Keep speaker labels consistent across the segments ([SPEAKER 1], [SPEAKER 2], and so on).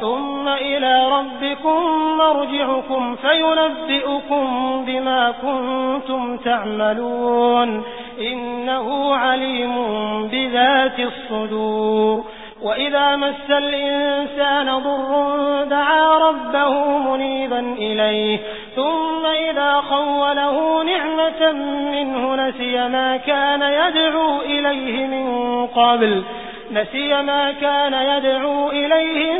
[SPEAKER 1] ثم إلى ربكم مرجعكم فينبئكم بما كنتم تعملون. إنه عليم بذات الصدور. وإذا مس الإنسان ضر دعا ربه منيبا إليه. ثم إذا خوله نعمة منه نسي ما كان يدعو إليه من قبل. نسي ما كان يدعو إليه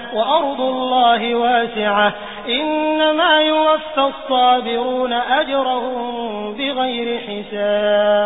[SPEAKER 1] وأرض الله واسعة. إنما يوفى الصابرون أجرهم بغير حساب.